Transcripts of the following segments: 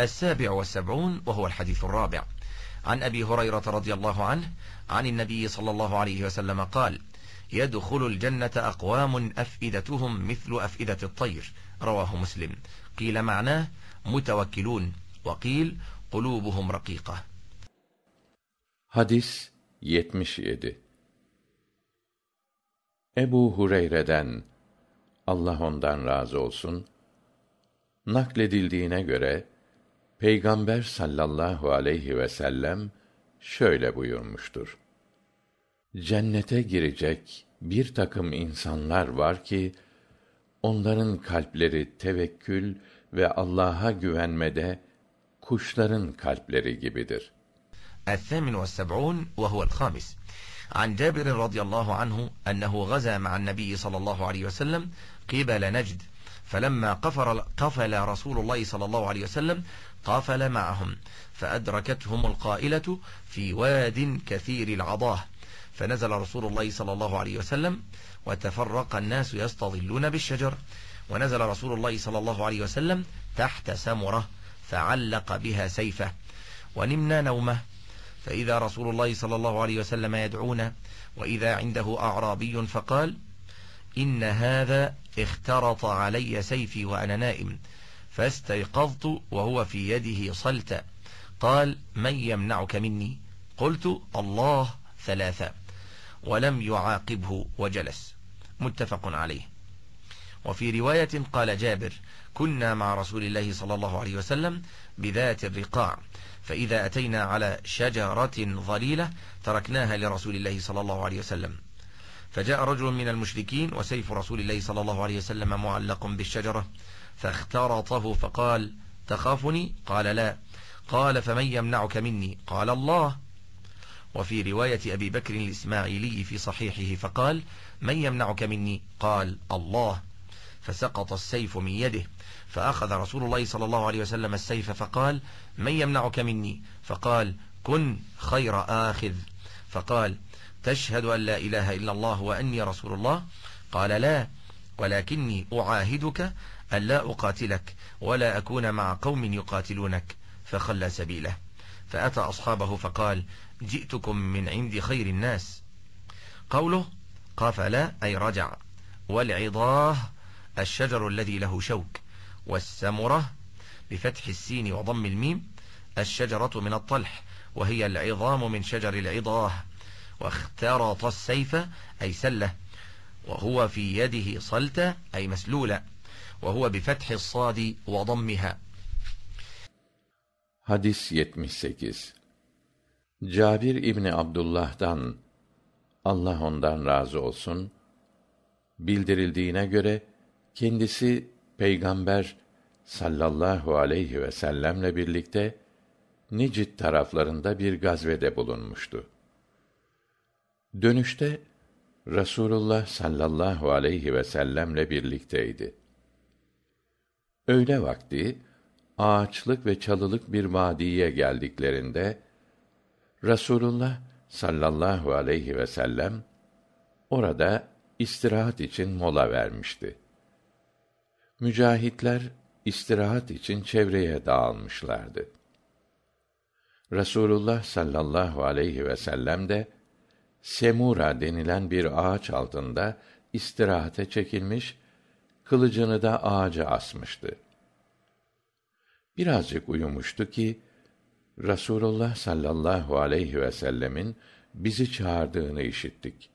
السابع والسبعون وهو الحديث الرابع عن أبي هريرة رضي الله عنه عن النبي صلى الله عليه وسلم قال يدخل الجنة أقوام أفئدتهم مثل أفئدة الطير رواه مسلم قيل معناه متوكلون وقيل قلوبهم رقيقة Hadis 77 Ebu Hureyre'den Allah ondan razı olsun nakledildiğine göre Peygamber sallallahu aleyhi ve sellem şöyle buyurmuştur. Cennete girecek bir takım insanlar var ki onların kalpleri tevekkül ve Allah'a güvenmede kuşların kalpleri gibidir. الثامن والسبعون وهو الخامس عن جابر رضي الله عنه أنه غزا مع النبي صلى الله عليه وسلم قبل نجد فلما قفر قفل رسول الله صلى الله عليه وسلم قافل معهم فأدركتهم القائلة في واد كثير العضاه فنزل رسول الله صلى الله عليه وسلم وتفرق الناس يستظلون بالشجر ونزل رسول الله صلى الله عليه وسلم تحت سمرة فعلق بها سيفه ونمنا نومه فإذا رسول الله صلى الله عليه وسلم يدعونا وإذا عنده أعرابي فقال إن هذا اخترط علي سيفي وأنا نائم فاستيقظت وهو في يده صلت قال من يمنعك مني قلت الله ثلاثة ولم يعاقبه وجلس متفق عليه وفي رواية قال جابر كنا مع رسول الله صلى الله عليه وسلم بذات الرقاع فإذا أتينا على شجرة ظليلة تركناها لرسول الله صلى الله عليه وسلم فجاء رجل من المشركين وسيف رسول الله صلى الله عليه وسلم معلق بالشجرة فاخترطه فقال تخافني قال لا قال فمن يمنعك مني قال الله وفي رواية أبي بكر الإسماعيلي في صحيحه فقال من يمنعك مني قال الله فسقط السيف من يده فأخذ رسول الله صلى الله عليه وسلم السيف فقال من يمنعك مني فقال كن خير آخذ فقال تشهد أن لا إله إلا الله وأني رسول الله قال لا ولكني أعاهدك أن لا أقاتلك ولا أكون مع قوم يقاتلونك فخلى سبيله فأتى أصحابه فقال جئتكم من عند خير الناس قوله قفل أي رجع والعضاه الشجر الذي له شوك والسمرة بفتح السين وضم الميم الشجرة من الطلح وهي العظام من شجر العضاه واخترط السيف أي سلة وهو في يده صلت أي مسلولة وهو بفتح الصاد وضمها Hadis 78 Cabir İbni Abdullah'dan Allah ondan razı olsun bildirildiğine göre kendisi peygamber sallallahu aleyhi ve sellemle birlikte Nicid taraflarında bir gazvede bulunmuştu. Dönüşte Rasulullah sallallahu aleyhi ve sellemle birlikteydi. Öğle vakti ağaçlık ve çalılık bir vadiye geldiklerinde Rasulullah sallallahu aleyhi ve sellem orada istirahat için mola vermişti. Mücahitler istirahat için çevreye dağılmışlardı. Rasulullah sallallahu aleyhi ve sellem de semura denilen bir ağaç altında istirahate çekilmiş, kılıcını da ağaca asmıştı. Birazcık uyumuştu ki Rasulullah sallallahu aleyhi ve sellemin bizi çağırdığını işittik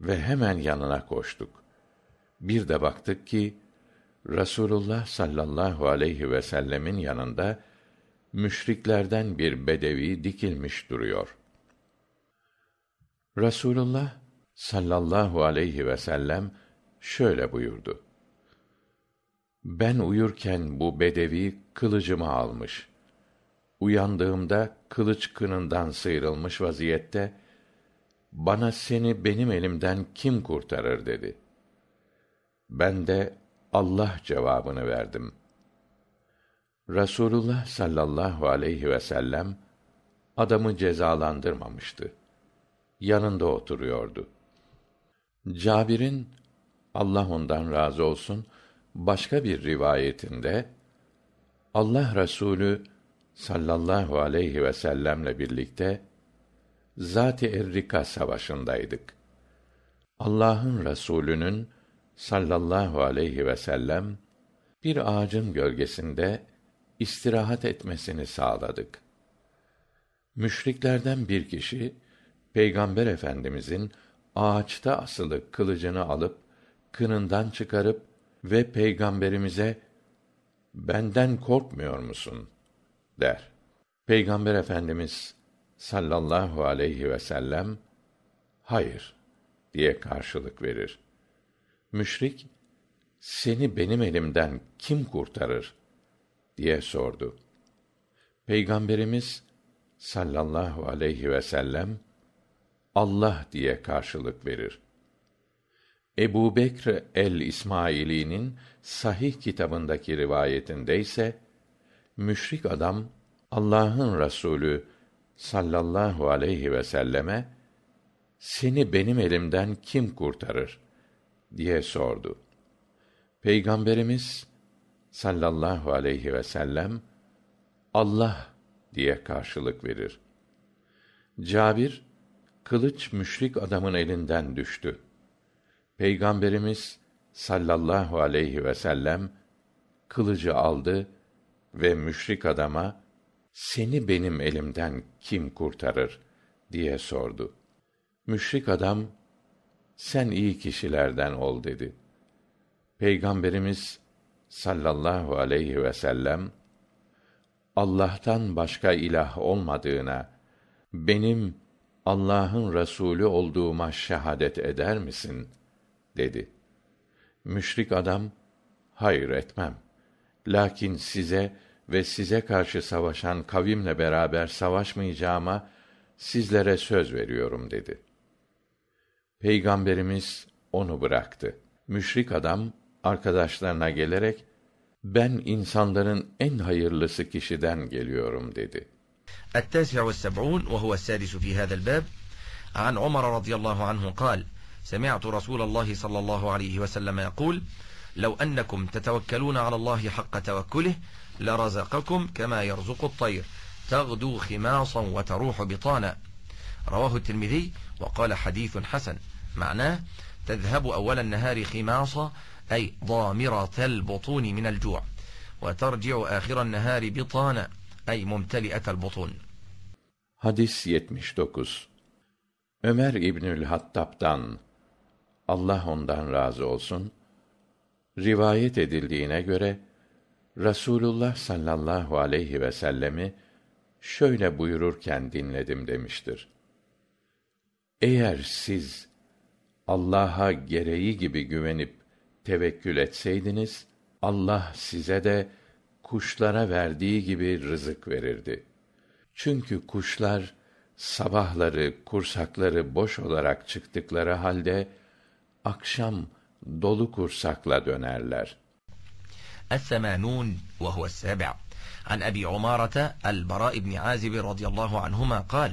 ve hemen yanına koştuk. Bir de baktık ki Rasulullah sallallahu aleyhi ve sellemin yanında müşriklerden bir bedevi dikilmiş duruyor. Rasulullah sallallahu aleyhi ve sellem şöyle buyurdu. Ben uyurken bu bedevi kılıcımı almış. Uyandığımda kılıç kınından sıyrılmış vaziyette bana seni benim elimden kim kurtarır dedi. Ben de Allah cevabını verdim. Rasulullah sallallahu aleyhi ve sellem adamı cezalandırmamıştı. Yanında oturuyordu. Cabir'in Allah ondan razı olsun başka bir rivayetinde Allah Resulü sallallahu aleyhi ve sellemle birlikte Zat-ı Errika savaşındaydık. Allah'ın Resulü'nün sallallahu aleyhi ve sellem bir ağacın gölgesinde istirahat etmesini sağladık. Müşriklerden bir kişi Peygamber Efendimizin ağaçta asılı kılıcını alıp kınından çıkarıp ve peygamberimize benden korkmuyor musun der. Peygamber Efendimiz sallallahu aleyhi ve sellem hayır diye karşılık verir. Müşrik seni benim elimden kim kurtarır diye sordu. Peygamberimiz sallallahu aleyhi ve sellem Allah diye karşılık verir. Ebu Bekr el-İsmaili'nin Sahih kitabındaki rivayetinde ise müşrik adam Allah'ın Resulü sallallahu aleyhi ve selleme seni benim elimden kim kurtarır diye sordu. Peygamberimiz sallallahu aleyhi ve sellem Allah diye karşılık verir. Cabir kılıç müşrik adamın elinden düştü. Peygamberimiz sallallahu aleyhi ve sellem kılıcı aldı ve müşrik adama seni benim elimden kim kurtarır diye sordu. Müşrik adam sen iyi kişilerden ol dedi. Peygamberimiz sallallahu aleyhi ve sellem Allah'tan başka ilah olmadığına benim Allah'ın Resulü olduğuma şehadet eder misin? dedi. Müşrik adam, hayır etmem. Lakin size ve size karşı savaşan kavimle beraber savaşmayacağıma sizlere söz veriyorum dedi. Peygamberimiz onu bıraktı. Müşrik adam arkadaşlarına gelerek ben insanların en hayırlısı kişiden geliyorum dedi. التاسع والسبعون وهو السادس في هذا الباب عن عمر رضي الله عنه قال سمعت رسول الله صلى الله عليه وسلم يقول لو أنكم تتوكلون على الله حق توكله لرزقكم كما يرزق الطير تغدو خماصا وتروح بطانا رواه الترمذي وقال حديث حسن معناه تذهب أول النهار خماصة أي ضامرة البطون من الجوع وترجع آخر النهار بطانا Ey mumteli'etel butun. Hadis 79 Ömer İbnül Hattab'dan, Allah ondan razı olsun, rivayet edildiğine göre, Rasulullah sallallahu aleyhi ve sellemi şöyle buyururken dinledim demiştir. Eğer siz Allah'a gereği gibi güvenip tevekkül etseydiniz, Allah size de kuşlara verdiği gibi rızık verirdi. Çünkü kuşlar sabahları kursakları boş olarak çıktıkları halde akşam dolu kursakla dönerler. الثمانون وهو السابع عن أبي عمارة البراء بن عازب رضي الله عنهما قال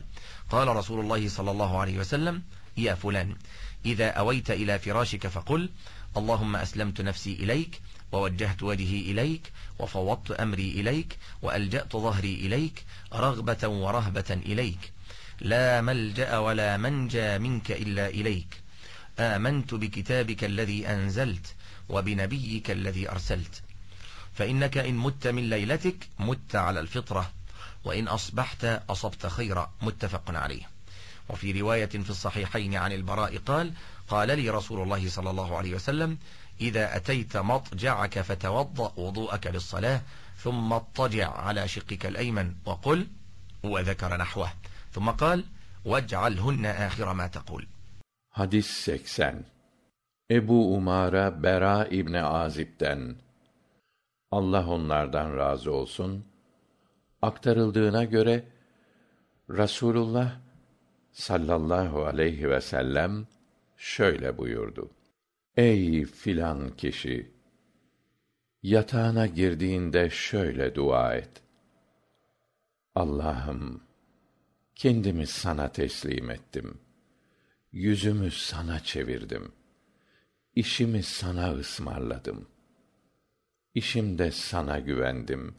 قال رسول الله صلى الله عليه وسلم يا فلان إذا أويت إلى فراشك فقل اللهم أسلمت نفسي إليك ووجهت وجهي إليك وفوضت أمري إليك وألجأت ظهري إليك رغبة ورهبة إليك لا ملجأ ولا منجى منك إلا إليك آمنت بكتابك الذي أنزلت وبنبيك الذي أرسلت فإنك إن مت من ليلتك مت على الفطرة وإن أصبحت أصبت خيرا متفق عليه وفي رواية في الصحيحين عن البراء قال قال لي رسول الله صلى الله عليه وسلم إذا أتيت مطجعك فتوضأ وضوءك للصلاة ثم اطجع على شقك الأيمن وقل وذكر نحوه. ثم قال واجعلهن آخر ما تقول. Hadis 80 Ebu Umara Bera İbni Azib'den Allah onlardan razı olsun. Aktarıldığına göre Rasulullah sallallahu aleyhi ve sellem şöyle buyurdu. Ey filan kişi! Yatağına girdiğinde şöyle dua et. Allah'ım, kendimi sana teslim ettim. Yüzümü sana çevirdim. İşimi sana ısmarladım. İşimde sana güvendim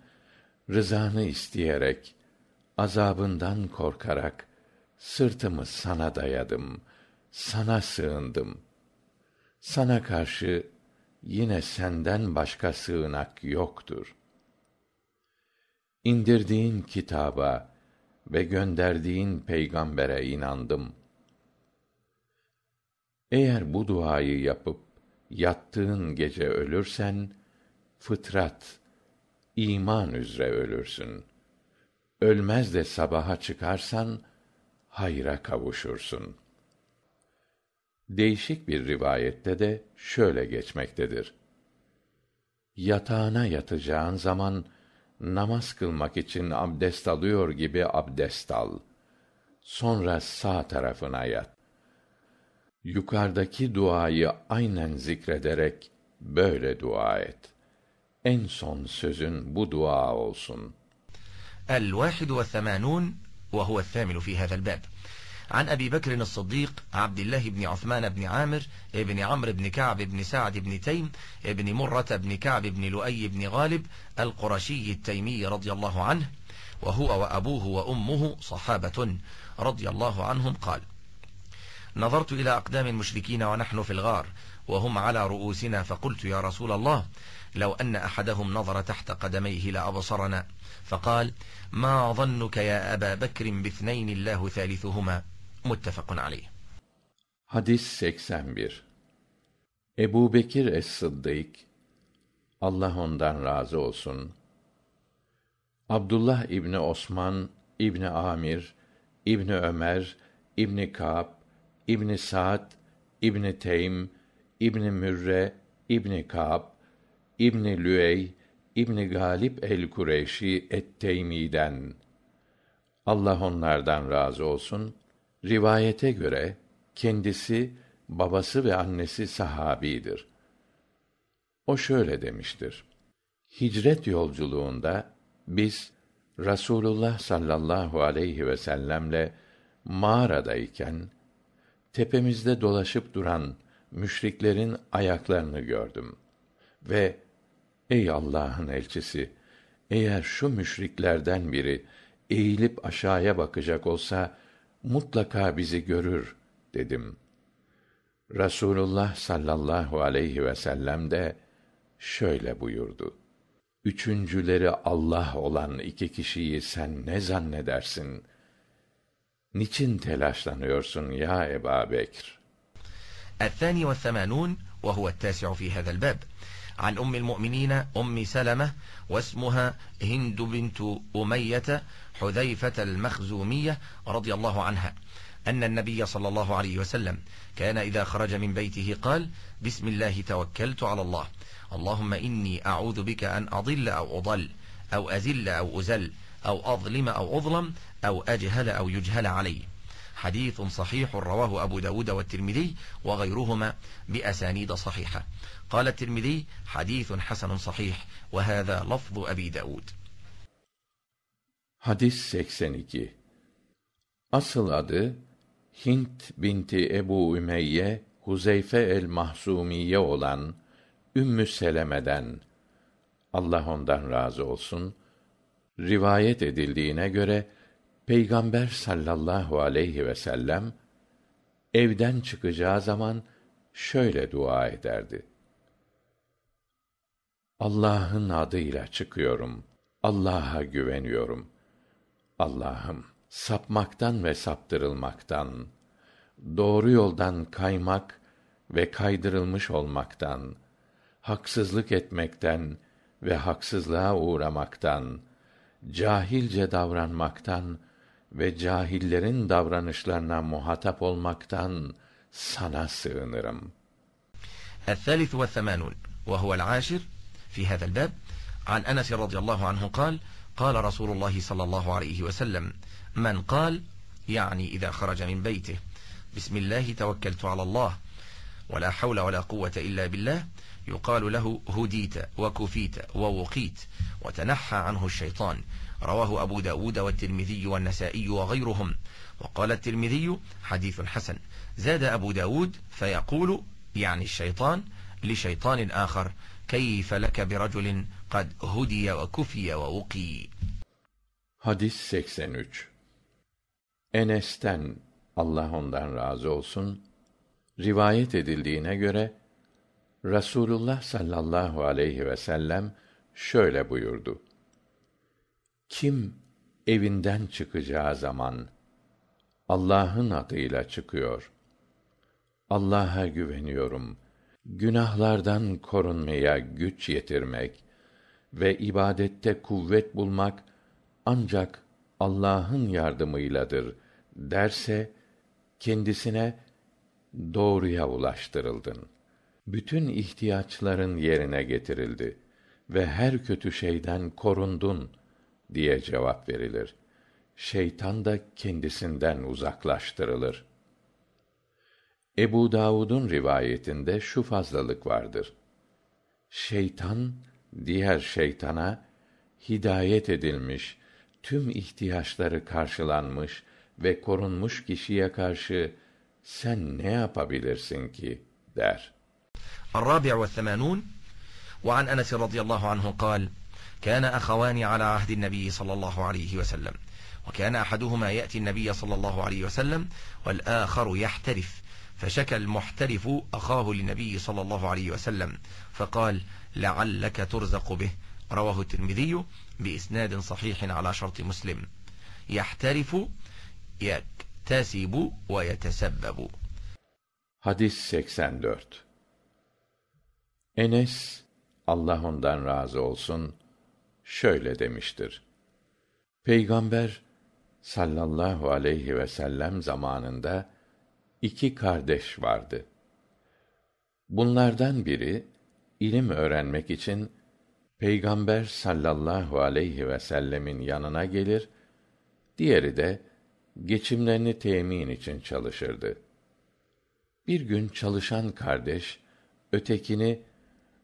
rızanı isteyerek azabından korkarak sırtımı sana dayadım sana sığındım sana karşı yine senden başka sığınak yoktur. Indirdiğin kitaba ve gönderdiğin peygambere inandım. Eğer bu duayı yapıp yattığın gece ölürsen fıtrat iman üzere ölürsün. Ölmez de sabaha çıkarsan hayra kavuşursun değişik bir rivayette de şöyle geçmektedir. Yatağına yatacağın zaman namaz kılmak için abdest alıyor gibi abdest al. Sonra sağ tarafına yat. Yukarıdaki duayı aynen zikrederek böyle dua et. En son sözün bu dua olsun عن أبي بكر الصديق عبد الله بن عثمان بن عامر بن عمر بن كعب بن سعد بن تيم بن مرة بن كعب بن لؤي بن غالب القرشي التيمي رضي الله عنه وهو وأبوه وأمه صحابة رضي الله عنهم قال نظرت إلى أقدام المشركين ونحن في الغار وهم على رؤوسنا فقلت يا رسول الله لو أن أحدهم نظر تحت قدميه لأبصرنا فقال ما ظنك يا أبا بكر باثنين الله ثالثهما muttefakun aleyh hadis ebubekir es-sıddık allah ondan razı olsun. Abdullah ibni osman ibni amir ibni ömer ibni kab ibni saad ibni teym ibni mürre ibni kab ibni lüey ibni galip el-kureyşi et-teymiden. Allah onlardan razı olsun rivayete göre kendisi babası ve annesi sahabidir. O şöyle demiştir. Hicret yolculuğunda biz rasulullah sallallahu aleyhi vsellem'le mağaradayken tepemizde dolaşıp duran müşriklerin ayaklarını gördüm ve ey allah'ın elçisi eğer şu müşriklerden biri eğilip aşağıya bakacak olsa mutlaka bizi görür dedim rasulullah sallallahu aleyhi vsellem de şöyle buyurdu üçüncüleri allah olan iki kişiyi sen ne zannedersin niçin telaşlanıyorsun ya eba bekr الثاني والثمانون وهو التاسع في هذا الباب عن أم المؤمنين أم سلمة واسمها هند بنت أمية حذيفة المخزومية رضي الله عنها أن النبي صلى الله عليه وسلم كان إذا خرج من بيته قال بسم الله توكلت على الله اللهم إني أعوذ بك أن أضل أو أضل أو أزل أو أزل أو أظلم أو أظلم أو أجهل أو يجهل علي حديث صحيح رواه أبو داود والترمذي وغيرهما بأسانيد صحيحة قال الترمذي حديث حسن صحيح وهذا لفظ أبي داود Hadis 82 Asıl adı Hint binti Ebu Ümeyye Huzeyfe el Mahzumiye olan Ümmü Seleme'den Allah ondan razı olsun rivayet edildiğine göre Peygamber sallallahu aleyhi ve sellem evden çıkacağı zaman şöyle dua ederdi. Allah'ın adıyla çıkıyorum. Allah'a güveniyorum Allah'ım sapmaktan ve saptırılmaktan, doğru yoldan kaymak ve kaydırılmış olmaktan, haksızlık etmekten ve haksızlığa uğramaktan, cahilce davranmaktan ve cahillerin davranışlarına muhatap olmaktan sana sığınırım. الثالث والثمانون وهو العاشر في هذا الباب عن أنس رضي الله عنه قال قال رسول الله صلى الله عليه وسلم من قال يعني إذا خرج من بيته بسم الله توكلت على الله ولا حول ولا قوة إلا بالله يقال له هديت وكفيت ووقيت وتنحى عنه الشيطان رواه أبو داود والترمذي والنسائي وغيرهم وقال الترمذي حديث حسن زاد أبو داود فيقول يعني الشيطان لشيطان آخر كيف لك برجل قد هدي وكفي ووقي Hadis 83 Enes'ten Allah ondan razı olsun rivayet edildiğine göre Rasulullah sallallahu aleyhi ve sellem şöyle buyurdu. Kim evinden çıkacağı zaman Allah'ın adıyla çıkıyor. Allah'a güveniyorum. Günahlardan korunmaya güç yetirmek ve ibadette kuvvet bulmak ancak Allah'ın yardımıyladır derse kendisine doğruya ulaştırıldın. Bütün ihtiyaçların yerine getirildi ve her kötü şeyden korundun diye cevap verilir. Şeytan da kendisinden uzaklaştırılır Ebu Davud'un rivayetinde şu fazlalık vardır. Şeytan diğer şeytana hidayet edilmiş, tüm ihtiyaçları karşılanmış ve korunmuş kişiye karşı sen ne yapabilirsin ki der. الرابع والثمانون وعن أنس رضي الله عنه قال كان أخوان على عهد النبي صلى الله عليه وسلم وكان أحدهما يأتي النبي صلى الله عليه وسلم والآخر يحترف فشكى المحترف أخاه للنبي صلى الله عليه وسلم فقال لعلك ترزق به رواه الترمذي بإسناد صحيح على شرط مسلم يحترف يكتسب ويتسبب Hadis 84 Enes, Allah ondan razı olsun, şöyle demiştir. Peygamber sallallahu aleyhi ve sellem zamanında iki kardeş vardı. Bunlardan biri ilim öğrenmek için Peygamber sallallahu aleyhi ve sellemin yanına gelir, diğeri de geçimlerini temin için çalışırdı. Bir gün çalışan kardeş ötekini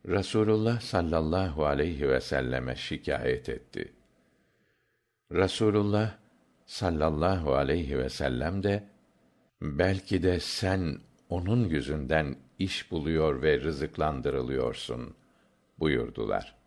Rasulullah sallallahu aleyhi ve selleme şikayet etti. Rasulullah sallallahu aleyhi ve sellem de belki de sen onun yüzünden iş buluyor ve rızıklandırılıyorsun buyurdular.